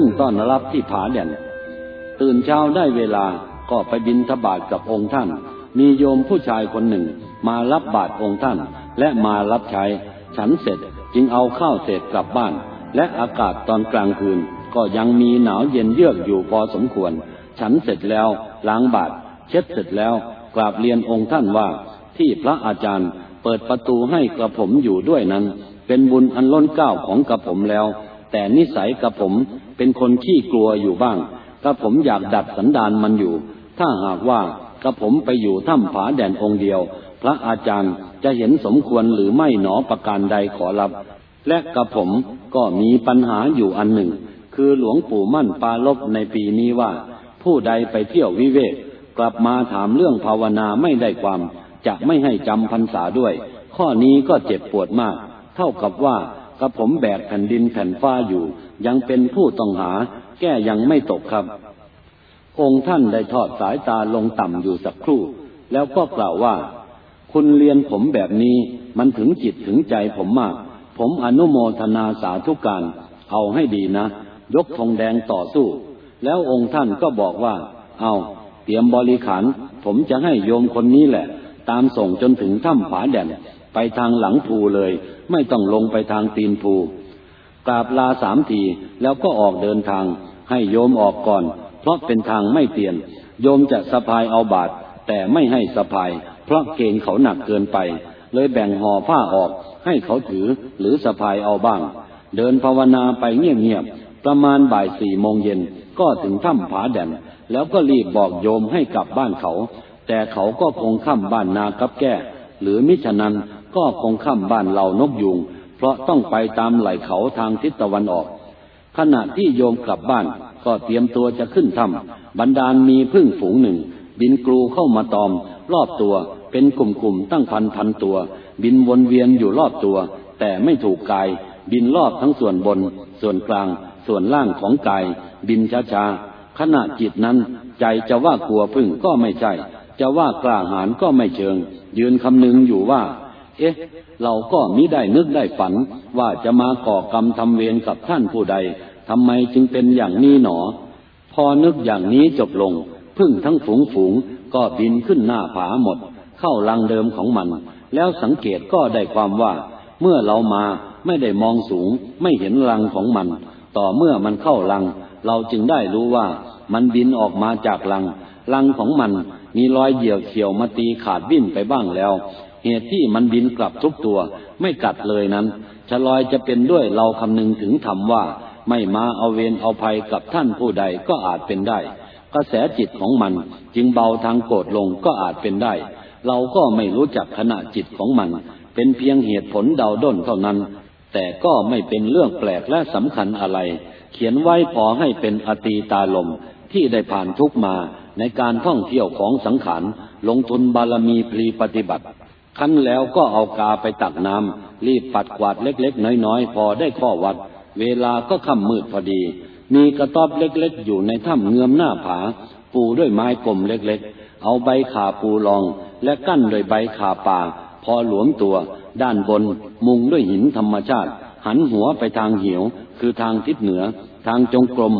พึ่งต้อนรับที่ผาแด่น ตื่นเช้าได้เวลาก็ไปบินทบาทกับองค์ท่าน มีโยมผู้ชายคนหนึ่งมารับบาตรองค์ท่าน และมารับใช้ ฉันเสร็จจึงเอาข้าวเศษกลับบ้าน และอากาศตอนกลางคืน ก็ยังมีหนาวเย็นเยือกอยู่พอสมควร ฉันเสร็จแล้วล้างบาตรเช็ดเสร็จแล้วกราบเรียนองค์ท่านว่า ที่พระอาจารย์เปิดประตูให้กระผมอยู่ด้วยนั้น เป็นบุญอันล้นเก้าของกระผมแล้ว แต่นิสัยกระผม เป็นคนขี้กลัวอยู่บ้างกระผมอยากดัดสันดานมันอยู่ ถ้าหากว่ากระผมไปอยู่ถ้ำผาแดนองค์เดียว พระอาจารย์จะเห็นสมควรหรือไม่หนอประการใดขอรับ และกระผมก็มีปัญหาอยู่อันหนึ่ง คือหลวงปู่มั่นปาลบในปีนี้ว่า ผู้ใดไปเที่ยววิเวกกลับมาถามเรื่องภาวนาไม่ได้ความ จะไม่ให้จำพรรษาด้วย ข้อนี้ก็เจ็บปวดมาก เท่ากับว่า กระผมแบกแผ่นดินแผ่นฟ้าอยู่ ยังเป็นผู้ต้องหา แก้ยังไม่ตกครับ องค์ท่านได้ทอดสายตาลงต่ำอยู่สักครู่ แล้วก็กล่าวว่า คุณเรียนผมแบบนี้มันถึงจิตถึงใจผมมาก ผมอนุโมทนาสาธุการ เอาให้ดีนะ ยกธงแดงต่อสู้ แล้วองค์ท่านก็บอกว่า เอาเตรียมบริขาร ผมจะให้โยมคนนี้แหละ ตามส่งจนถึงถ้ำผาแดน ไปทางหลังภูเลย ไม่ต้องลงไปทางตีนภูกราบลาสามทีแล้วก็ออกเดินทาง ให้โยมออกก่อน เพราะเป็นทางไม่เตียน โยมจะสะพายเอาบาทแต่ไม่ให้สะพาย เพราะเกณฑ์เขาหนักเกินไป เลยแบ่งห่อผ้าออกให้เขาถือหรือสะพายเอาบ้าง เดินภาวนาไปเงียบๆประมาณบ่ายสี่โมงเย็นก็ถึงถ้ำผาแด่นแล้วก็รีบบอกโยมให้กลับบ้านเขา แต่เขาก็คงข้ามบ้านนากับแก้ หรือมิฉะนั้น ก็คงข้ามบ้านเหล่านกยุง เพราะต้องไปตามไหล่เขาทางทิศตะวันออก ขณะที่โยมกลับบ้านก็เตรียมตัวจะขึ้นถ้ำบรรดาลมีพึ่งฝูงหนึ่ง บินกลูเข้ามาตอม รอบตัวเป็นกลุ่มๆตั้งพันพันตัว บินวนเวียนอยู่รอบตัว แต่ไม่ถูกกาย บินรอบทั้งส่วนบน ส่วนกลาง ส่วนล่างของกาย บินช้าๆขณะจิตนั้น ใจจะว่ากลัวพึ่งก็ไม่ใช่ จะว่ากล้าหาญก็ไม่เชิง ยืนคำนึงอยู่ว่า เอ๊ะ เราก็มิได้นึกได้ฝัน ว่าจะมาก่อกรรมทำเวรกับท่านผู้ใดทำไมจึงเป็นอย่างนี้หนอ พอนึกอย่างนี้จบลงพึ่งทั้งฝูงฝูงก็บินขึ้นหน้าผาหมด เข้ารังเดิมของมัน แล้วสังเกตก็ได้ความว่า เมื่อเรามาไม่ได้มองสูง ไม่เห็นรังของมัน ต่อเมื่อมันเข้ารัง เราจึงได้รู้ว่า มันบินออกมาจากรังรังของมันมีรอยเหยี่ยวเขียวมาตีขาดวิ่นไปบ้างแล้ว เหตุที่มันบินกลับทุกตัว ไม่กัดเลยนั้นชะลอยจะเป็นด้วยเราคำนึงถึงธรรมว่า ไม่มาเอาเวรเอาภัยกับท่านผู้ใดก็อาจเป็นได้ กระแสจิตของมันจึงเบาทางโกรธลงก็อาจเป็นได้ เราก็ไม่รู้จักขณะจิตของมัน เป็นเพียงเหตุผลเดาด้นเท่านั้น แต่ก็ไม่เป็นเรื่องแปลกและสำคัญอะไร เขียนไว้พอให้เป็นอตีตาลมที่ได้ผ่านทุกมาในการท่องเที่ยวของสังขารลงทุนบารมีพลีปฏิบัติ คั้นแล้วก็เอากาไปตักน้ำรีบปัดกวาดเล็กๆ น้อยๆ พอได้ข้อวัด เวลาก็ค่ำมืดพอดี มีกระต๊อบเล็กๆ อยู่ในถ้ำเงือมหน้าผา ปูด้วยไม้กลมเล็กๆ เอาใบขาปูรอง และกั้นด้วยใบขาป่า พอหลวมตัว ด้านบน มุงด้วยหินธรรมชาติ หันหัวไปทางเหว คือทางทิศเหนือ ทางจงกรม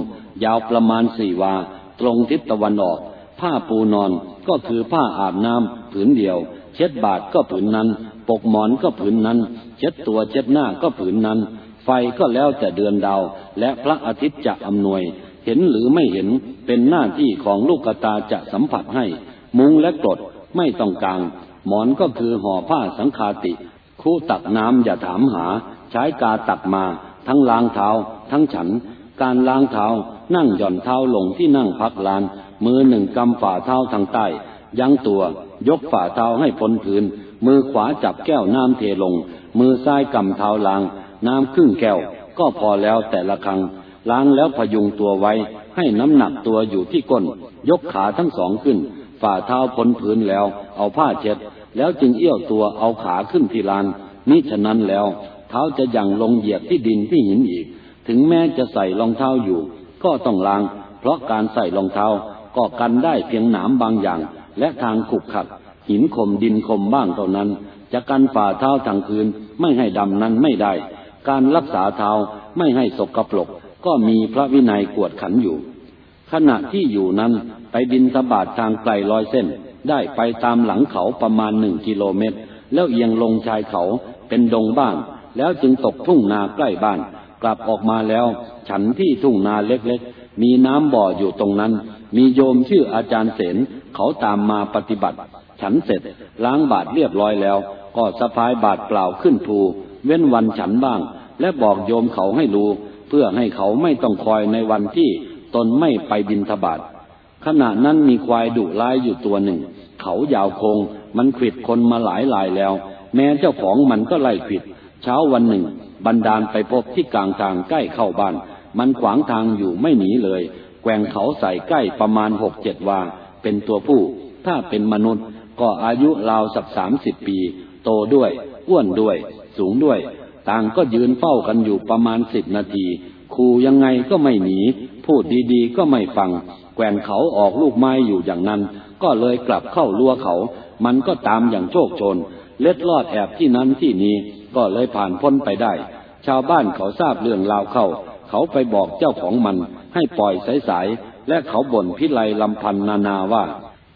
ยาวประมาณสี่วา ตรงทิศตะวันออก ผ้าปูนอนก็คือผ้าอาบน้ำผืนเดียว เช็ดบาทก็ผืนนั้น ปกหมอนก็ผืนนั้น เช็ดตัวเช็ดหน้าก็ผืนนั้น ไฟก็แล้วแต่เดือนดาว และพระอาทิตย์จะอำนวย เห็นหรือไม่เห็นเป็นหน้าที่ของลูกตาจะสัมผัสให้ มุงและกรดไม่ต้องกลาง หมอนก็คือห่อผ้าสังคาติ คู่ตักน้ำอย่าถามหา ใช้กาตักมา ทั้งล้างเท้า ทั้งฉัน การล้างเท้า นั่งหย่อนเท้าลงที่นั่งพักลาน มือหนึ่งกำฝ่าเท้าทางใต้ยั้งตัว ยกฝ่าเท้าให้พ้นพื้น มือขวาจับแก้วน้ำเทลง มือซ้ายกำเท้าล้าง น้ำครึ่งแก้ว ก็พอแล้วแต่ละครั้ง ล้างแล้วพยุงตัวไว้ ให้น้ำหนักตัวอยู่ที่ก้น ยกขาทั้งสองขึ้น ฝ่าเท้าพ้นพื้นแล้ว เอาผ้าเช็ด แล้วจึงเอี้ยวตัวเอาขาขึ้นที่ลานมิฉะนั้นแล้ว เท้าจะยังลงเหยียบที่ดินที่หินอีก ถึงแม้จะใส่รองเท้าอยู่ ก็ต้องล้าง เพราะการใส่รองเท้าก็กันได้เพียงหนามบางอย่าง และทางขุกขัด หินคมดินคมบ้างเท่านั้น จะกันฝ่าเท้าทางคืนไม่ให้ดำนั้นไม่ได้ การรักษาเท้าไม่ให้สกปรกก็มีพระวินัยกวดขันอยู่ ขณะที่อยู่นั้นไปบินสบาททางไกลร้อยเส้น ได้ไปตามหลังเขาประมาณหนึ่งกิโลเมตร แล้วเอียงลงชายเขาเป็นดงบ้านแล้วจึงตกทุ่งนาใกล้บ้าน กลับออกมาแล้ว ฉันที่ทุ่งนาเล็กๆ มีน้ำบ่ออยู่ตรงนั้น มีโยมชื่ออาจารย์เสน เขาตามมาปฏิบัติ ฉันเสร็จล้างบาทเรียบร้อยแล้ว ก็สะพายบาทเปล่าขึ้นภูเว้นวันฉันบ้าง และบอกโยมเขาให้รู้ เพื่อให้เขาไม่ต้องคอยในวันที่ตนไม่ไปบินทบาทขณะนั้นมีควายดุร้ายอยู่ตัวหนึ่ง เขายาวคง มันขิดคนมาหลายลายแล้ว แม้เจ้าของมันก็ไล่ขิด เช้าวันหนึ่ง บันดาลไปพบที่กลางทางใกล้เข้าบ้าน มันขวางทางอยู่ไม่หนีเลย แกว่งเขาใส่ใกล้ประมาณหกเจ็ดวา เป็นตัวผู้ ถ้าเป็นมนุษย์ ก็อายุราวสักสามสิบปี โตด้วยอ้วนด้วย สูงด้วย ต่างก็ยืนเฝ้ากันอยู่ประมาณสิบนาทีคูยังไงก็ไม่หนี พูดดีๆ ก็ไม่ฟัง แกว่งเขาออกลูกไม้อยู่อย่างนั้น ก็เลยกลับเข้าลัวเขา มันก็ตามอย่างโชคชน เล็ดลอดแอบที่นั้นที่นี้ ก็เลยผ่านพ้นไปได้ ชาวบ้านเขาทราบเรื่องราวเข้า เขาไปบอกเจ้าของมัน ให้ปล่อยสายๆ และเขาบ่นพิไลลำพันนานาว่า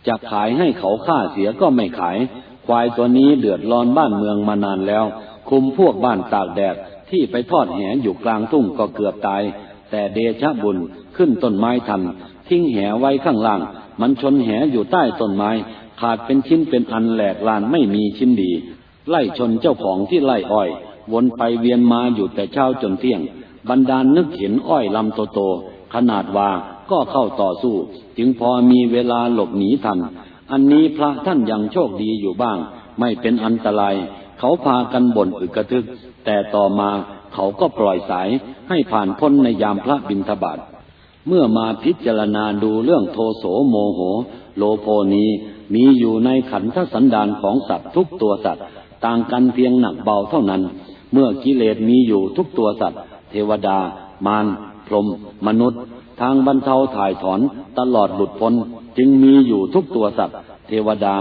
จะขายให้เขาฆ่าเสียก็ไม่ขาย ควายตัวนี้เดือดร้อนบ้านเมืองมานานแล้ว คุมพวกบ้านตากแดดที่ไปทอดแหอยู่กลางทุ่งก็เกือบตาย แต่เดชะบุญขึ้นต้นไม้ทัน ทิ้งแหไว้ข้างล่าง มันชนแหอยู่ใต้ต้นไม้ ขาดเป็นชิ้นเป็นอันแหลกลานไม่มีชิ้นดี ไล่ชนเจ้าของที่ไล่อ้อย วนไปเวียนมาอยู่แต่เช้าจนเที่ยง บรรดาลนึกเห็นอ้อยลำโตๆขนาดว่า ก็เข้าต่อสู้ จึงพอมีเวลาหลบหนีทัน อันนี้พระท่านยังโชคดีอยู่บ้าง ไม่เป็นอันตราย เขาพากันบ่นอึกระทึก แต่ต่อมาเขาก็ปล่อยสายให้ผ่านพ้นในยามพระบิณฑบาตเมื่อมาพิจารณาดูเรื่องโทโสโมโห โลโพนี้มีอยู่ในขันธสันดานของสัตว์ทุกตัวสัตว์ ต่างกันเพียงหนักเบาเท่านั้น เมื่อกิเลสมีอยู่ทุกตัวสัตว์ เทวดามารพรหมมนุษย์ ทางบรรเทาถ่ายถอนตลอดหลุดพ้นจึงมีอยู่ทุกตัวสัตว์ เทวดา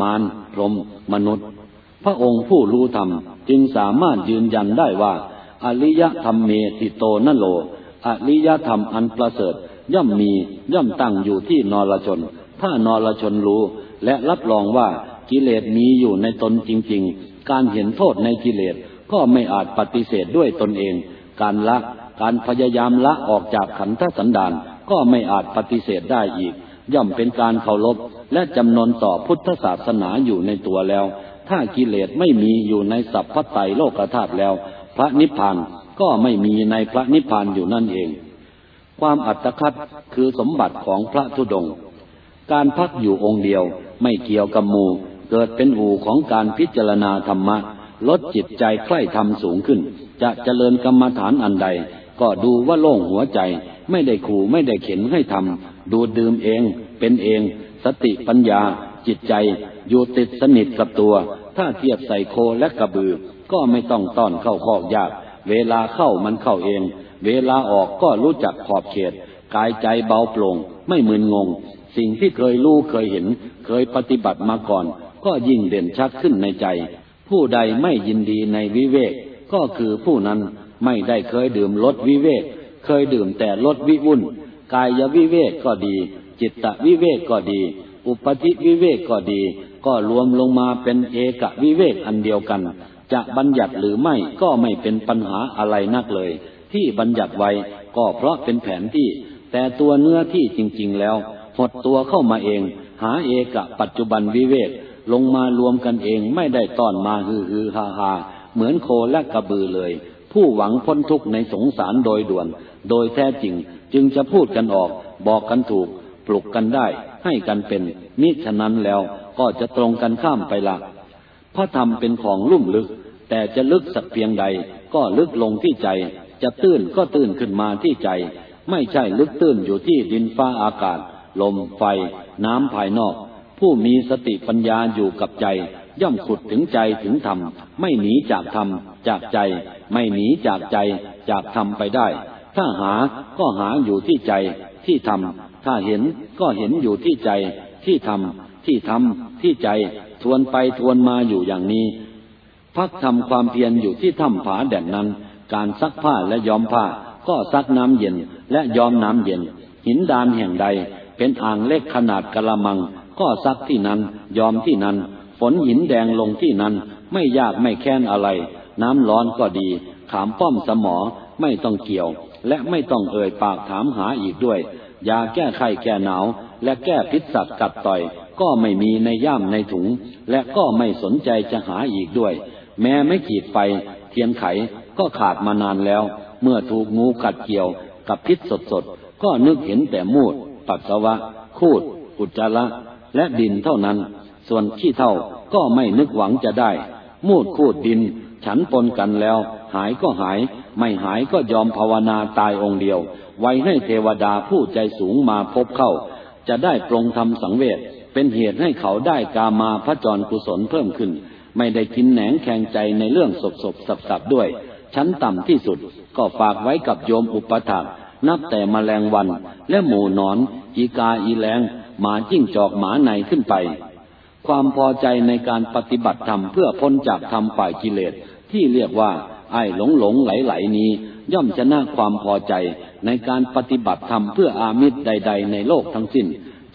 มารพรหมมนุษย์ พระองค์ผู้รู้ธรรม จึงสามารถยืนยันได้ว่า อริยธรรมเมติโตนโล อริยธรรมอันประเสริฐ ย่อมมีย่อมตั้งอยู่ที่นรชน ถ้านรชนรู้ และรับรองว่ากิเลสมีอยู่ในตนจริง ๆ การเห็นโทษในกิเลสก็ไม่อาจปฏิเสธด้วยตนเอง การละ การพยายามละออกจากขันธสันดานก็ไม่อาจปฏิเสธได้อีก ย่อมเป็นการเคารพและจำนนต่อพุทธศาสนาอยู่ในตัวแล้ว ถ้ากิเลสไม่มีอยู่ในสัพพไตโลกธาตุแล้ว พระนิพพานก็ไม่มีในพระนิพพานอยู่นั่นเอง ความอัตคัดคือสมบัติของพระธุดงการพักอยู่องค์เดียวไม่เกี่ยวกับมูเกิดเป็นอู่ของการพิจารณาธรรมะลดจิตใจใคร่ทำสูงขึ้น จะเจริญกรรมฐานอันใด ก็ดูว่าโล่งหัวใจ ไม่ได้ขู่ไม่ได้เข็นให้ทำดูดื่มเอง เป็นเอง สติปัญญา จิตใจ อยู่ติดสนิทกับตัว ถ้าเทียบใส่โคและกระบือ ก็ไม่ต้องต้อนเข้าคอยาก เวลาเข้ามันเข้าเอง เวลาออกก็รู้จักขอบเขต กายใจเบาโปร่ง ไม่มึนงง สิ่งที่เคยรู้เคยเห็น เคยปฏิบัติมาก่อน ก็ยิ่งเด่นชัดขึ้นในใจ ผู้ใดไม่ยินดีในวิเวกก็คือผู้นั้น ไม่ได้เคยดื่มรสวิเวก เคยดื่มแต่รสวิวุ่น กายวิเวกก็ดี จิตตวิเวกก็ดี อุปธิวิเวกก็ดี ก็รวมลงมาเป็นเอกวิเวกอันเดียวกัน จะบัญญัติหรือไม่ก็ไม่เป็นปัญหาอะไรนักเลย ที่บัญญัติไว้ก็เพราะเป็นแผนที่ แต่ตัวเนื้อที่จริง ๆ แล้ว หดตัวเข้ามาเอง หาเอกปัจจุบันวิเวกลงมารวมกันเองไม่ได้ต้อนมาฮือฮือฮาฮาเหมือนโคและกระบือเลย ผู้หวังพ้นทุกข์ในสงสารโดยด่วน โดยแท้จริง จึงจะพูดกันออก บอกกันถูก ปลุกกันได้ ให้กันเป็นนิฉะนั้นแล้วก็จะตรงกันข้ามไปละพระธรรมเป็นของลุ่มลึก แต่จะลึกสักเพียงใด ก็ลึกลงที่ใจ จะตื้นก็ตื้นขึ้นมาที่ใจ ไม่ใช่ลึกตื้นอยู่ที่ดินฟ้าอากาศ ลมไฟ น้ำภายนอก ผู้มีสติปัญญาอยู่กับใจ ย่อมขุดถึงใจถึงธรรม ไม่หนีจากธรรม จากใจ ไม่หนีจากใจ จากธรรมไปได้ ถ้าหาก็หาอยู่ที่ใจที่ธรรม ถ้าเห็นก็เห็นอยู่ที่ใจ ที่ธรรม ที่ธรรม ที่ใจ ทวนไปทวนมาอยู่อย่างนี้ พักทำความเพียรอยู่ที่ถ้ำผาแด่นนั้น การซักผ้าและย้อมผ้า ก็ซักน้ำเย็นและยอมน้ำเย็น หินดานแห่งใด เป็นอ่างเล็กขนาดกะละมัง ก็ซักที่นั้น ยอมที่นั้น ฝนหินแดงลงที่นั้นไม่ยากไม่แค้นอะไร น้ำร้อนก็ดี ขามป้อมสมอไม่ต้องเกี่ยว และไม่ต้องเอ่ยปากถามหาอีกด้วยยาแก้ไข้แก้หนาว และแก้พิษสัตว์กัดต่อย ก็ไม่มีในย่ามในถุง และก็ไม่สนใจจะหาอีกด้วย แม้ไม่ขีดไฟ เทียนไขก็ขาดมานานแล้ว เมื่อถูกงูกัดเกี่ยว กับพิษสดๆก็นึกเห็นแต่มูด ปัสสาวะ คูด อุจจาระ และดินเท่านั้น ส่วนขี้เท่าก็ไม่นึกหวังจะได้ มูดคูดดิน ฉันปนกันแล้ว หายก็หาย ไม่หายก็ยอมภาวนาตายองค์เดียว ไว้ให้เทวดาผู้ใจสูงมาพบเข้า จะได้ปรงทำสังเวชเป็นเหตุให้เขาได้กามาพระจรกุศลเพิ่มขึ้น ไม่ได้กินแหนงแข่งใจในเรื่องศพศพสับสับด้วย ชั้นต่ำที่สุดก็ฝากไว้กับโยมอุปถากนับแต่มแมลงวันและหมูนอน อีกาอีแรงหมาจิ้งจอกหมาในขึ้นไป ความพอใจในการปฏิบัติธรรมเพื่อพ้นจากธรรมฝ่ายกิเลส ที่เรียกว่าไอ้หลงหลงไหลไหลนี้ ย่อมชนะความพอใจในการปฏิบัติธรรมเพื่ออามิตรใด ๆ ในโลกทั้งสิ้น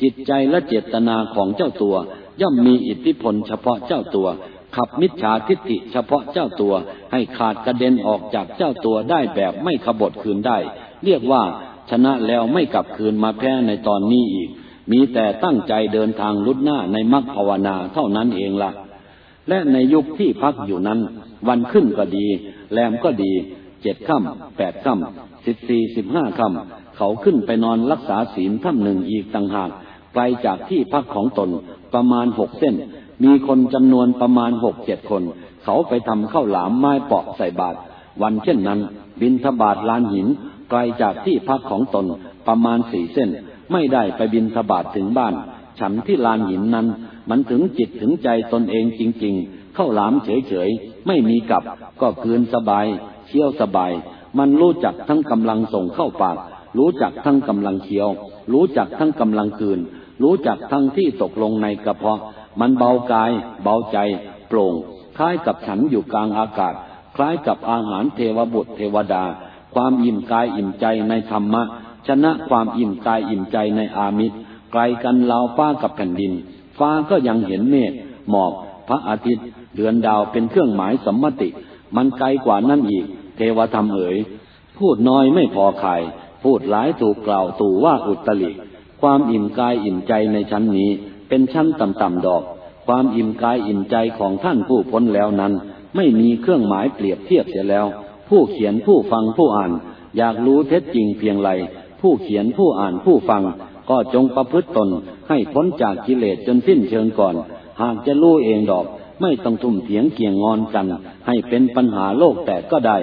จิตใจและเจตนาของเจ้าตัว ย่อมมีอิทธิพลเฉพาะเจ้าตัว ขับมิจฉาทิฏฐิเฉพาะเจ้าตัว ให้ขาดกระเด็นออกจากเจ้าตัวได้แบบไม่ขบฏคืนได้ เรียกว่าชนะแล้วไม่กลับคืนมาแพ้ในตอนนี้อีก มีแต่ตั้งใจเดินทางลุดหน้าในมรรคภาวนาเท่านั้นเองละ่ะ และในยุคที่พักอยู่นั้น วันขึ้นก็ดี แรมก็ดี เจ็ดค่ำแปดค่ำสิบสี่สิบห้าค่ำเขาขึ้นไปนอนรักษาศีลถ้ำหนึ่งอีกต่างหากไกลจากที่พักของตนประมาณหกเส้น มีคนจำนวนประมาณหกเจ็ดคน เขาไปทำข้าวหลามไม้เปาะใส่บาตรวันเช่นนั้น บินทบาทลานหินไกลจากที่พักของตนประมาณสี่เส้น ไม่ได้ไปบินทบาทถึงบ้าน ฉันที่ลานหินนั้น มันถึงจิตถึงใจตนเองจริง ๆ เข้าหลามเฉยๆ ไม่มีกับ ก็คืนสบายเคี้ยวสบาย มันรู้จักทั้งกำลังส่งเข้าปาก รู้จักทั้งกำลังเคี้ยว รู้จักทั้งกำลังคืน รู้จักทั้งที่ตกลงในกระเพาะ มันเบากาย เบาใจ โปร่ง คล้ายกับฉันอยู่กลางอากาศ คล้ายกับอาหารเทวบุตรเทวดา ความอิ่มกายอิ่มใจในธรรมะ ชนะความอิ่มกายอิ่มใจในอามิตรไกลกันลาวฟ้ากับแผ่นดิน ฟ้าก็ยังเห็นเมฆหมอก พระอาทิตย์ เดือนดาวเป็นเครื่องหมายสัมมติ มันไกลกว่านั่นอีก เทวธรรมเอ๋ย พูดน้อยไม่พอขาย พูดหลายถูกกล่าวตู่ว่าอุตริ ความอิ่มกายอิ่มใจในชั้นนี้ เป็นชั้นต่ำๆดอก ความอิ่มกายอิ่มใจของท่านผู้พ้นแล้วนั้น ไม่มีเครื่องหมายเปรียบเทียบเสียแล้ว ผู้เขียนผู้ฟังผู้อ่าน อยากรู้เท็จจริงเพียงไร ผู้เขียนผู้อ่านผู้ฟัง ก็จงประพฤติตนให้พ้นจากกิเลสจนสิ้นเชิงก่อน หากจะรู้เองดอก ไม่ต้องทุ่มเถียงเกี่ยงงอนกัน ให้เป็นปัญหาโลกแต่ก็ได้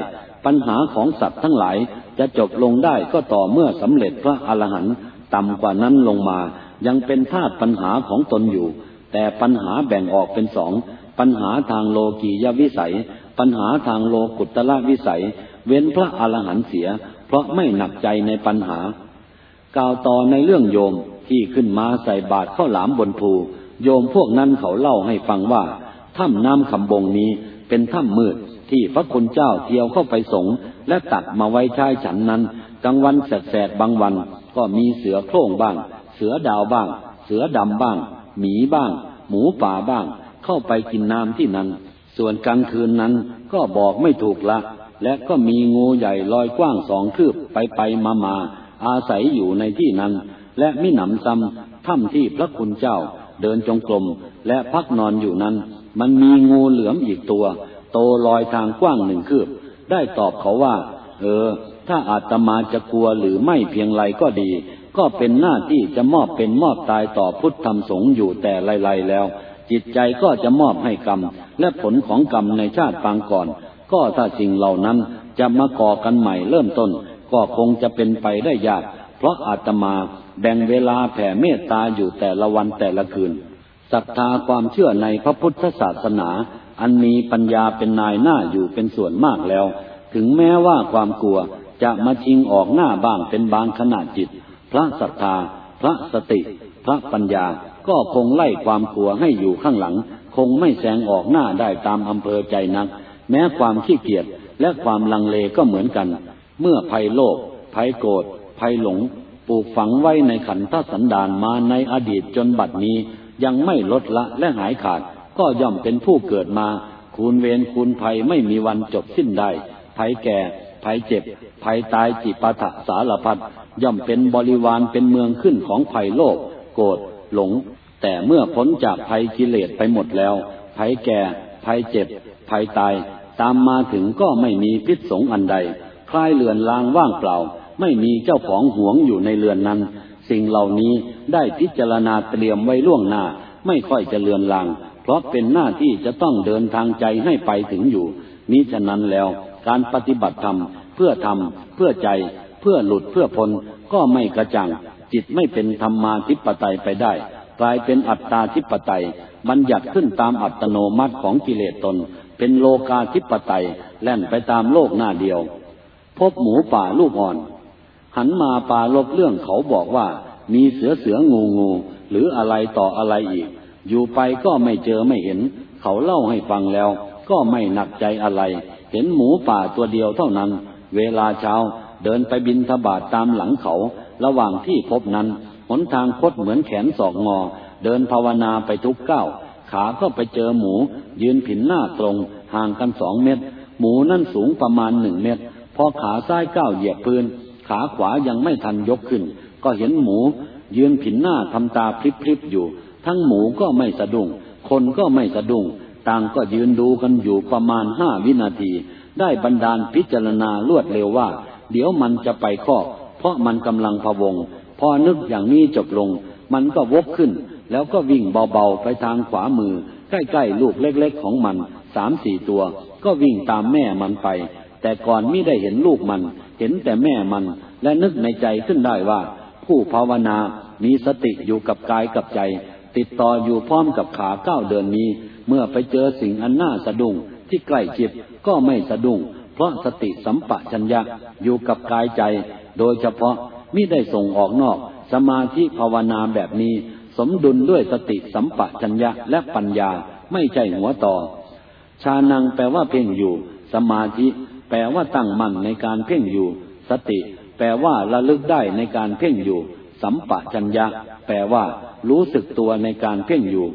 ปัญหาของสัตว์ทั้งหลาย จะจบลงได้ก็ต่อเมื่อสำเร็จพระอรหันต์ต่ำกว่านั้นลงมา ยังเป็นธาตุปัญหาของตนอยู่ แต่ปัญหาแบ่งออกเป็นสองปัญหาทางโลกียวิสัย ปัญหาทางโลกุตละวิสัย เว้นพระอรหันต์เสีย ราะไม่หนักใจในปัญหา กล่าวต่อในเรื่องโยมที่ขึ้นมาใส่บาตรข้าวหลามบนภูโยมพวกนั้นเขาเล่าให้ฟังว่าถ้ำน้ำคำบงนี้เป็นถ้ำมืดที่พระคุณเจ้าเที่ยวเข้าไปสงและตักมาไว้ชายฉันนั้นกลางวันแสกๆบางวัน ก็มีเสือโคร่งบ้าง เสือดาวบ้าง เสือดำบ้าง หมีบ้าง หมูป่าบ้าง เข้าไปกินน้ำที่นั้น ส่วนกลางคืนนั้นก็บอกไม่ถูกละ และก็มีงูใหญ่ลอยกว้างสองคืบไปไปมามา อาศัยอยู่ในที่นั้น และมิหนำซ้ำถ้ำที่พระคุณเจ้า เดินจงกรมและพักนอนอยู่นั้น มันมีงูเหลือมอีกตัว โตลอยทางกว้างหนึ่งคืบ ได้ตอบเขาว่า เออ ถ้าอาตมาจะกลัวหรือไม่เพียงไรก็ดี ก็เป็นหน้าที่จะมอบเป็นมอบตายต่อพุทธธรรมสงฆ์อยู่แต่ไรๆแล้วจิตใจก็จะมอบให้กรรม และผลของกรรมในชาติปางก่อน ก็ถ้าสิ่งเหล่านั้นจะมาก่อกันใหม่เริ่มต้น ก็คงจะเป็นไปได้ยาก เพราะอาตมาแบ่งเวลาแผ่เมตตาอยู่แต่ละวันแต่ละคืนศรัทธาความเชื่อในพระพุทธศาสนา อันมีปัญญาเป็นนายหน้าอยู่เป็นส่วนมากแล้ว ถึงแม้ว่าความกลัวจะมาชิงออกหน้าบ้างเป็นบางขนาดจิต พระศรัทธา พระสติ พระปัญญาก็คงไล่ความกลัวให้อยู่ข้างหลัง คงไม่แสงออกหน้าได้ตามอำเภอใจนัก แม้ความขี้เกียจและความลังเลก็เหมือนกัน เมื่อภัยโลภภัยโกรธภัยหลงปลูกฝังไว้ในขันธสันดานมาในอดีตจนบัดนี้ ยังไม่ลดละและหายขาด ก็ย่อมเป็นผู้เกิดมา คูณเวรคูณภัยไม่มีวันจบสิ้นได้ภัยแก่ภัยเจ็บภัยตายจิปาถะสารพัดย่อมเป็นบริวารเป็นเมืองขึ้นของภัยโลภโกรธหลง แต่เมื่อพ้นจากภัยกิเลสไปหมดแล้วภัยแก่ภัยเจ็บ ภัยตาย ตามมาถึงก็ไม่มีพิษสงอันใด คลายเลือนลางว่างเปล่า ไม่มีเจ้าของหวงอยู่ในเรือนนั้น สิ่งเหล่านี้ได้พิจารณาเตรียมไว้ล่วงหน้า ไม่ค่อยจะเลือนลาง เพราะเป็นหน้าที่จะต้องเดินทางใจให้ไปถึงอยู่นี้ฉะนั้นแล้ว การปฏิบัติธรรมเพื่อทำเพื่อใจ เพื่อหลุดเพื่อพ้นก็ไม่กระจ่างจิตไม่เป็นธรรมาธิปไตยไปได้ กลายเป็นอัตตาธิปไตยบัญญัติขึ้นตามอัตโนมัติของกิเลสตน เป็นโลกาธิปไตยแล่นไปตามโลกหน้าเดียว พบหมูป่าลูกอ่อน หันมาป่าลบเรื่องเขาบอกว่า มีเสือเสืองูงู หรืออะไรต่ออะไรอีก อยู่ไปก็ไม่เจอไม่เห็น เขาเล่าให้ฟังแล้ว ก็ไม่หนักใจอะไร เห็นหมูป่าตัวเดียวเท่านั้น เวลาเช้าเดินไปบินทบาทตามหลังเขา ระหว่างที่พบนั้น หนทางคดเหมือนแขนศอกงอ เดินภาวนาไปทุกก้าว ขาก็ไปเจอหมู ยืนผินหน้าตรง ห่างกันสองเมตร หมูนั่นสูงประมาณหนึ่งเมตร พอขาซ้ายก้าวเหยียบพื้น ขาขวายังไม่ทันยกขึ้น ก็เห็นหมู ยืนผินหน้าทำตาพลิบๆอยู่ ทั้งหมูก็ไม่สะดุ้ง คนก็ไม่สะดุ้ง ต่างก็ยืนดูกันอยู่ประมาณห้าวินาที ได้บรรดาลพิจารณารวดเร็วว่า เดี๋ยวมันจะไปคอก เพราะมันกำลังพะวง พอนึกอย่างนี้จบลง มันก็วกขึ้น แล้วก็วิ่งเบาๆไปทางขวามือ ใกล้ๆลูกเล็กๆของมันสามสี่ตัว ก็วิ่งตามแม่มันไป แต่ก่อนไม่ได้เห็นลูกมัน เห็นแต่แม่มัน และนึกในใจขึ้นได้ว่า ผู้ภาวนา มีสติอยู่กับกายกับใจ ติดต่ออยู่พร้อมกับขาก้าวเดินนี้ เมื่อไปเจอสิ่งอันน่าสะดุ้งที่ใกล้จิตก็ไม่สะดุ้งเพราะสติสัมปชัญญะอยู่กับกายใจ โดยเฉพาะมิได้ส่งออกนอก สมาธิภาวนาแบบนี้ สมดุลด้วยสติสัมปชัญญะและปัญญาไม่ใช่หัวต่อ ชานังแปลว่าเพ่งอยู่ สมาธิ แปลว่าตั้งมั่นในการเพ่งอยู่ สติ แปลว่าระลึกได้ในการเพ่งอยู่ สัมปชัญญะ แปลว่า รู้สึกตัวในการเพ่งอยู่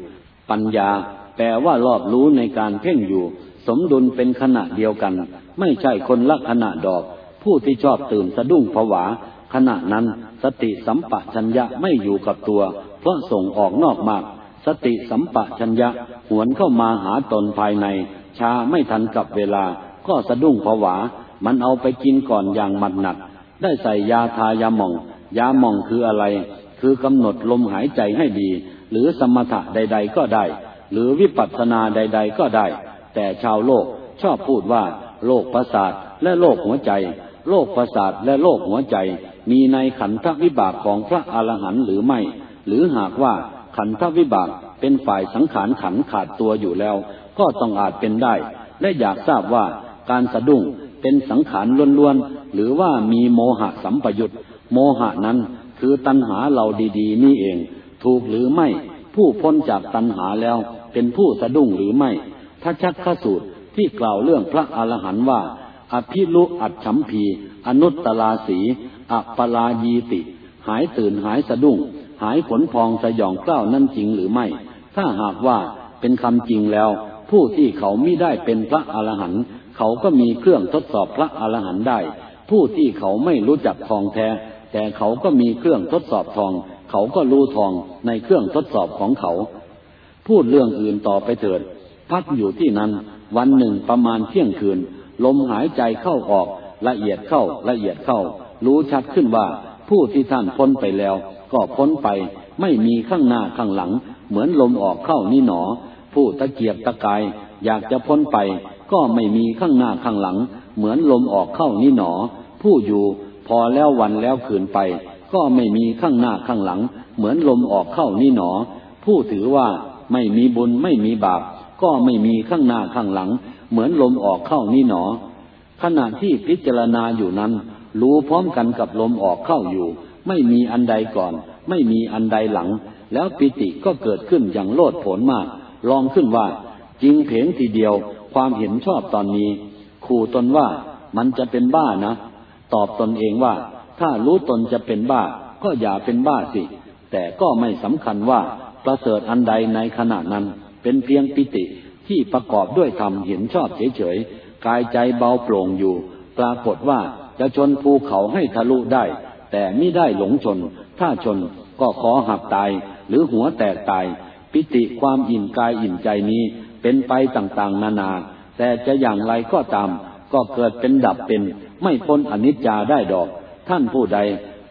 ปัญญา แปลว่ารอบรู้ในการเพ่งอยู่ สมดุลเป็นขณะเดียวกัน ไม่ใช่คนละขณะดอก ผู้ที่ชอบตื่นสะดุ้งผวา ขณะนั้น สติสัมปะชัญญะไม่อยู่กับตัว เพราะส่งออกนอกมาก สติสัมปะชัญญะหวนเข้ามาหาตนภายในชาไม่ทันกับเวลา ก็สะดุ้งผวา มันเอาไปกินก่อนอย่างหมัดหนัก ได้ใส่ยาทายาหม่อง ยาหม่องคืออะไร คือกำหนดลมหายใจให้ดี หรือสมถะใด ๆ ก็ได้ หรือวิปัสสนาใด ๆ ก็ได้ แต่ชาวโลกชอบพูดว่าโลกประสาทและโลกหัวใจโลกประสาทและโลกหัวใจ มีในขันธวิบากของพระอรหันต์หรือไม่ หรือหากว่าขันธวิบากเป็นฝ่ายสังขารขันขาดตัวอยู่แล้ว ก็ต้องอาจเป็นได้ และอยากทราบว่าการสะดุ้งเป็นสังขารล้วนๆ หรือว่ามีโมหะสัมปยุตโมหะนั้นคือตัณหาเราดี ๆ นี่เอง ถูกหรือไม่ ผู้พ้นจากตัณหาแล้ว เป็นผู้สะดุ้งหรือไม่ถ้าชักขสูตรที่กล่าวเรื่องพระอรหันต์ว่า อภิลุอัดฉัมพี อนุตตลาสีอัปลายีติ หายตื่นหายสะดุ้ง หายขนพองสยองกล้าวนั่นจริงหรือไม่ ถ้าหากว่าเป็นคำจริงแล้ว ผู้ที่เขาไม่ได้เป็นพระอรหันต์เขาก็มีเครื่องทดสอบพระอรหันต์ได้ ผู้ที่เขาไม่รู้จักทองแท้ แต่เขาก็มีเครื่องทดสอบทอง เขาก็รู้ทองในเครื่องทดสอบของเขา พูดเรื่องอื่นต่อไปเถิด พักอยู่ที่นั้น วันหนึ่งประมาณเที่ยงคืน ลมหายใจเข้าออกละเอียดเข้าละเอียดเข้า รู้ชัดขึ้นว่าผู้ที่ท่านพ้นไปแล้ว ก็พ้นไป ไม่มีข้างหน้าข้างหลัง เหมือนลมออกเข้านี่หนอ ผู้ตะเกียกตะกาย อยากจะพ้นไป ก็ไม่มีข้างหน้าข้างหลัง เหมือนลมออกเข้านี่หนอ ผู้อยู่พอแล้ววันแล้วคืนไป ก็ไม่มีข้างหน้าข้างหลัง เหมือนลมออกเข้านี่หนอ ผู้ถือว่าไม่มีบุญไม่มีบาป ก็ไม่มีข้างหน้าข้างหลัง เหมือนลมออกเข้านี่หนอ ขณะที่พิจารณาอยู่นั้น รู้พร้อมกันกับลมออกเข้าอยู่ ไม่มีอันใดก่อน ไม่มีอันใดหลัง แล้วปิติก็เกิดขึ้นอย่างโลดโผนมาก ลองขึ้นว่า จริงเพงทีเดียว ความเห็นชอบตอนนี้ ขู่ตนว่ามันจะเป็นบ้านะ ตอบตนเองว่า ถ้ารู้ตนจะเป็นบ้า ก็อย่าเป็นบ้าสิ แต่ก็ไม่สำคัญว่าประเสริฐอันใดในขณะนั้น เป็นเพียงปิติที่ประกอบด้วยธรรมเห็นชอบเฉยๆกายใจเบาโปร่งอยู่ ปรากฏว่าจะชนภูเขาให้ทะลุได้ แต่ไม่ได้หลงชน ถ้าชนก็ขอหักตาย หรือหัวแตกตาย ปิติความอิ่มกายอิ่มใจนี้เป็นไปต่างๆ นานา แต่จะอย่างไรก็ตาม ก็เกิดเป็นดับเป็น ไม่พ้นอนิจจาได้ดอก ท่านผู้ใด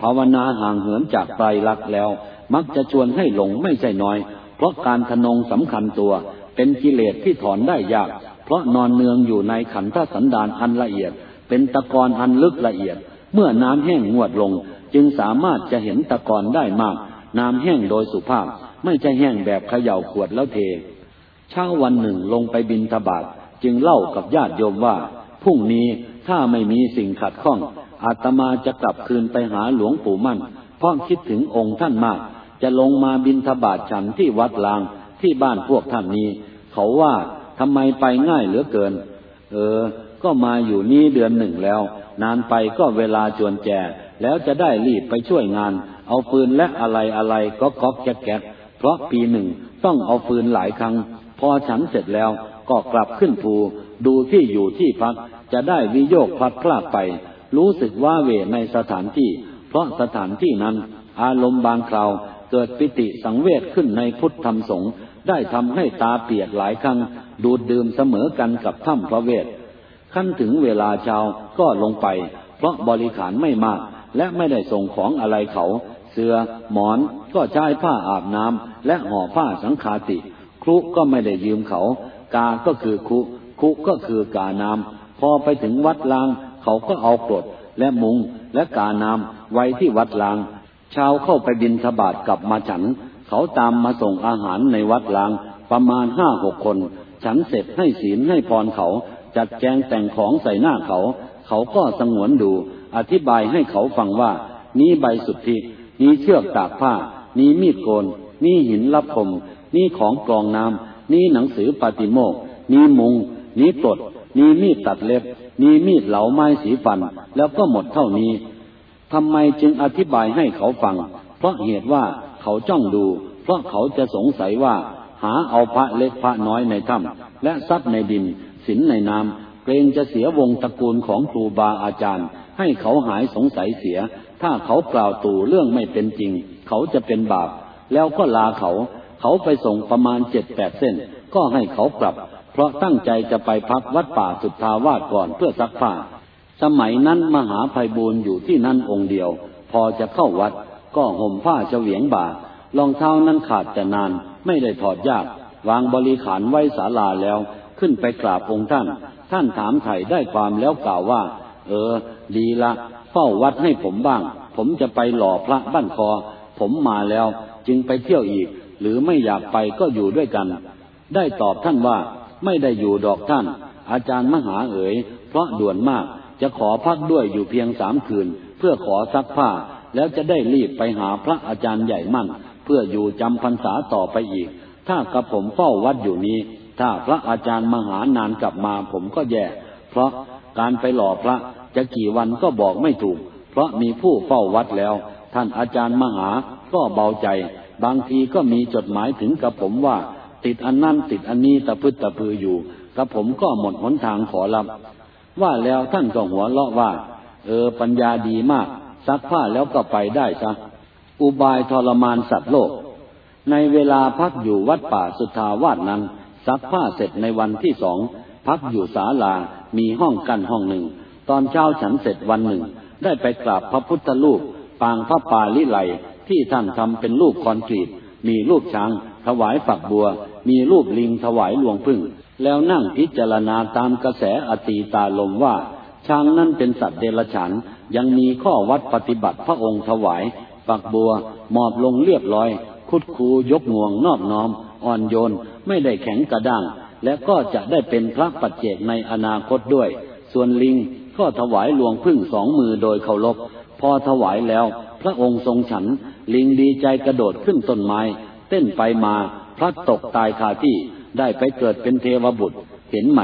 ภาวนาห่างเหินจากไตรลักษณ์แล้ว มักจะชวนให้หลงไม่ใช่น้อย เพราะการทนงสำคัญตัว เป็นกิเลสที่ถอนได้ยาก เพราะนอนเนืองอยู่ในขันธสันดานอันละเอียด เป็นตะกอนอันลึกละเอียด เมื่อน้ำแห้งงวดลง จึงสามารถจะเห็นตะกอนได้มาก น้ำแห้งโดยสุภาพ ไม่ใช่แห้งแบบเขย่าขวดแล้วเท เช้าวันหนึ่งลงไปบินทบาทจึงเล่ากับญาติโยมว่าพรุ่งนี้ถ้าไม่มีสิ่งขัดข้องอาตมาจะกลับคืนไปหาหลวงปู่มั่นเพราะคิดถึงองค์ท่านมาก จะลงมาบินทบาทฉันที่วัดลางที่บ้านพวกท่านนี้ เขาว่าทำไมไปง่ายเหลือเกิน เออ ก็มาอยู่นี่เดือนหนึ่งแล้ว นานไปก็เวลาจวนแจ แล้วจะได้รีบไปช่วยงาน เอาปืนและอะไรอะไรก็ก๊อกแก๊กเพราะปีหนึ่งต้องเอาปืนหลายครั้ง พอฉันเสร็จแล้วก็กลับขึ้นภูดูที่อยู่ที่พัก จะได้วิโยกพลัดพลาดไป รู้สึกว่าเวในสถานที่ เพราะสถานที่นั้น อารมณ์บางคราวเกิดปิติสังเวชขึ้นในพุทธธรรมสงฆ์ได้ทำให้ตาเปียกหลายครั้ง ดูดดื่มเสมอกันกับถ้ำพระเวท ขั้นถึงเวลาเช้าก็ลงไป เพราะบริขารไม่มาก และไม่ได้ส่งของอะไรเขา เสือหมอนก็ใช้ผ้าอาบน้ำและห่อผ้าสังคาติ ครุก็ไม่ได้ยืมเขา กาก็คือคุ คุก็คือกาน้ำพอไปถึงวัดลางเขาก็เอากรดและมุงและกาน้ำไว้ที่วัดลางชาวเข้าไปบินทบาทกลับมาฉัน เขาตามมาส่งอาหารในวัดลางประมาณห้าหกคน ฉันเสร็จให้ศีลให้พรเขา จัดแจงแต่งของใส่หน้าเขา เขาก็สงวนดู อธิบายให้เขาฟังว่า นี้ใบสุทธินี้เชือกตากผ้า นี้มีดโกน นี้หินรับคม นี่ของกรองน้ำนี่หนังสือปฏิโมก นี่มุง นี่ตดนี่มีดตัดเล็บ นี่มีดเหลาไม้สีฟัน แล้วก็หมดเท่านี้ทำไมจึงอธิบายให้เขาฟัง เพราะเหตุว่าเขาจ้องดู เพราะเขาจะสงสัยว่า หาเอาพระเล็กพระน้อยในถ้ำและทรัพย์ในดิน สินในน้ำเกรงจะเสียวงตระกูลของครูบาอาจารย์ ให้เขาหายสงสัยเสีย ถ้าเขากล่าวตู่เรื่องไม่เป็นจริง เขาจะเป็นบาป แล้วก็ลาเขา เขาไปส่งประมาณเจ็ดแปดเส้น ก็ให้เขากลับ เพราะตั้งใจจะไปพักวัดป่าสุทธาวาสก่อนเพื่อซักผ้า สมัยนั้นมหาภัยบูรณ์อยู่ที่นั่นองค์เดียว พอจะเข้าวัด ก็ห่มผ้าเฉวียงบ่ารองเท้านั้นขาดแต่นานไม่ได้ถอดยาก วางบริขารไว้ศาลาแล้ว ขึ้นไปกราบองค์ท่าน ท่านถามไถ่ได้ความแล้วกล่าวว่า เออ ดีละ เฝ้าวัดให้ผมบ้าง ผมจะไปหล่อพระบ้านคอ ผมมาแล้ว จึงไปเที่ยวอีก หรือไม่อยากไปก็อยู่ด้วยกัน ได้ตอบท่านว่า ไม่ได้อยู่ดอกท่าน อาจารย์มหาเอ๋ย เพราะด่วนมาก จะขอพักด้วยอยู่เพียงสามคืน เพื่อขอซักผ้า แล้วจะได้รีบไปหาพระอาจารย์ใหญ่มั่น เพื่ออยู่จำพรรษาต่อไปอีกถ้ากับผมเฝ้าวัดอยู่นี้ ถ้าพระอาจารย์มหานานกลับมาผมก็แย่ เพราะการไปหล่อพระจะกี่วันก็บอกไม่ถูก เพราะมีผู้เฝ้าวัดแล้ว ท่านอาจารย์มหาก็เบาใจ บางทีก็มีจดหมายถึงกับผมว่า ติดอันนั่นติดอันนี้ตะพึดตะพืออยู่กับผมก็หมดหนทางขอรับ ว่าแล้วท่านก็หัวเราะว่า เออปัญญาดีมาก ซักผ้าแล้วก็ไปได้ซะอุบายทรมานสัตว์โลก ในเวลาพักอยู่วัดป่าสุทธาวาสนั้น ซักผ้าเสร็จในวันที่สองพักอยู่ศาลา มีห้องกั้นห้องหนึ่ง ตอนเช้าฉันเสร็จวันหนึ่ง ได้ไปกราบพระพุทธรูป ปางพระปาลิไลที่ท่านทำเป็นรูปคอนกรีต มีรูปช้าง ถวายฝักบัว มีรูปลิงถวายหลวงพึ่ง แล้วนั่งพิจารณาตามกระแสอตีตาลมว่า ช้างนั้นเป็นสัตว์เดรัจฉาน ยังมีข้อวัดปฏิบัติพระองค์ถวาย ฝักบัว หมอบลงเรียบร้อย คุดคูยกงวงนอบน้อม อ่อนโยน ไม่ได้แข็งกระด้าง และก็จะได้เป็นพระปัจเจกในอนาคตด้วย ส่วนลิงก็ถวายหลวงพึ่งสองมือโดยเคารพ พอถวายแล้ว พระองค์ทรงฉัน ลิงดีใจกระโดดขึ้นต้นไม้ เต้นไปมา พลัดตกตายคาที่ ได้ไปเกิดเป็นเทวบุตร เห็นไหม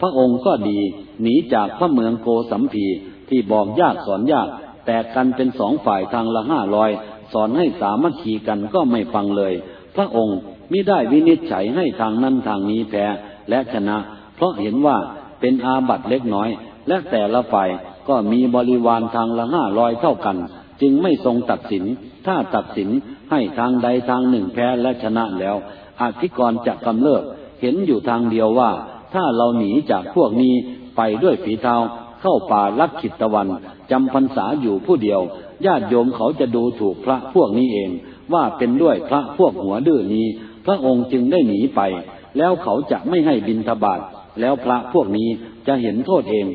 พระองค์ก็ดี หนีจากพระเมืองโกสัมพีที่บอกยากสอนยาก แตกกันเป็นสองฝ่ายทางละห้าร้อย สอนให้สามัคคีกันก็ไม่ฟังเลย พระองค์ มิได้วินิจฉัยให้ทางนั้นทางนี้แพ้และชนะ เพราะเห็นว่าเป็นอาบัตเล็กน้อย และแต่ละฝ่ายก็มีบริวารทางละห้าร้อยเท่ากัน จึงไม่ทรงตัดสิน ถ้าตัดสินให้ทางใดทางหนึ่งแพ้และชนะแล้วอธิกรจะกำเริบเห็นอยู่ทางเดียวว่า ถ้าเราหนีจากพวกนี้ไปด้วยฝีเท้าเข้าป่าลักขิตตะวันจำพรรษาอยู่ผู้เดียว ญาติโยมเขาจะดูถูกพระพวกนี้เอง ว่าเป็นด้วยพระพวกหัวดื้อนี้ พระองค์จึงได้หนีไป แล้วเขาจะไม่ให้บินทบาทแล้วพระพวกนี้จะเห็นโทษเอง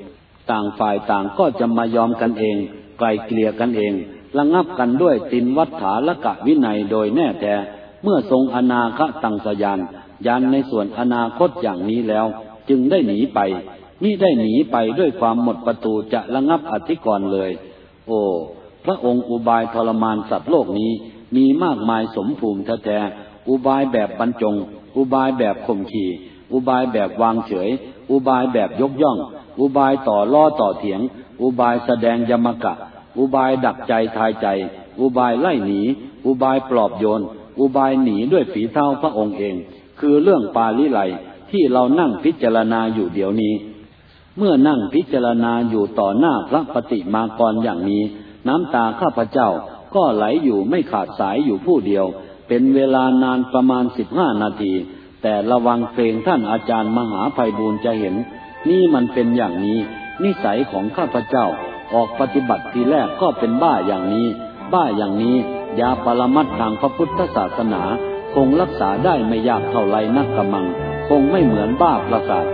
ต่างฝ่ายต่างก็จะมายอมกันเอง ไกลเกลี่ยกันเอง ระงับกันด้วยตินวัฏฐาละกะวินัยโดยแน่แท้เมื่อทรงอนาคตังสยานยานในส่วนอนาคตอย่างนี้แล้ว จึงได้หนีไปนี่ได้หนีไปด้วยความหมดประตูจะระงับอธิกรณ์เลย โอ้พระองค์อุบายทรมานสัตว์โลกนี้มีมากมายสมภูมิแท้ อุบายแบบบรรจง อุบายแบบข่มขีอุบายแบบวางเฉย อุบายแบบยกย่อง อุบายต่อล่อต่อเถียง อุบายแสดงยมกะ อุบายดักใจทายใจ อุบายไล่หนี อุบายปลอบโยน อุบายหนีด้วยฝีเท้าพระองค์เอง คือเรื่องปาลิไลที่เรานั่งพิจารณาอยู่เดี๋ยวนี้ เมื่อนั่งพิจารณาอยู่ต่อหน้าพระปฏิมากรอย่างนี้ น้ำตาข้าพเจ้าก็ไหลอยู่ไม่ขาดสายอยู่ผู้เดียว เป็นเวลานานประมาณสิบห้านาที แต่ระวังเพลงท่านอาจารย์มหาภัยบูรณ์จะเห็น นี่มันเป็นอย่างนี้ นิสัยของข้าพเจ้า ออกปฏิบัติทีแรกก็เป็นบ้าอย่างนี้ บ้าอย่างนี้ ยาปรมัตทางพระพุทธศาสนา คงรักษาได้ไม่ยากเท่าไรนักกำมัง คงไม่เหมือนบ้าประสาท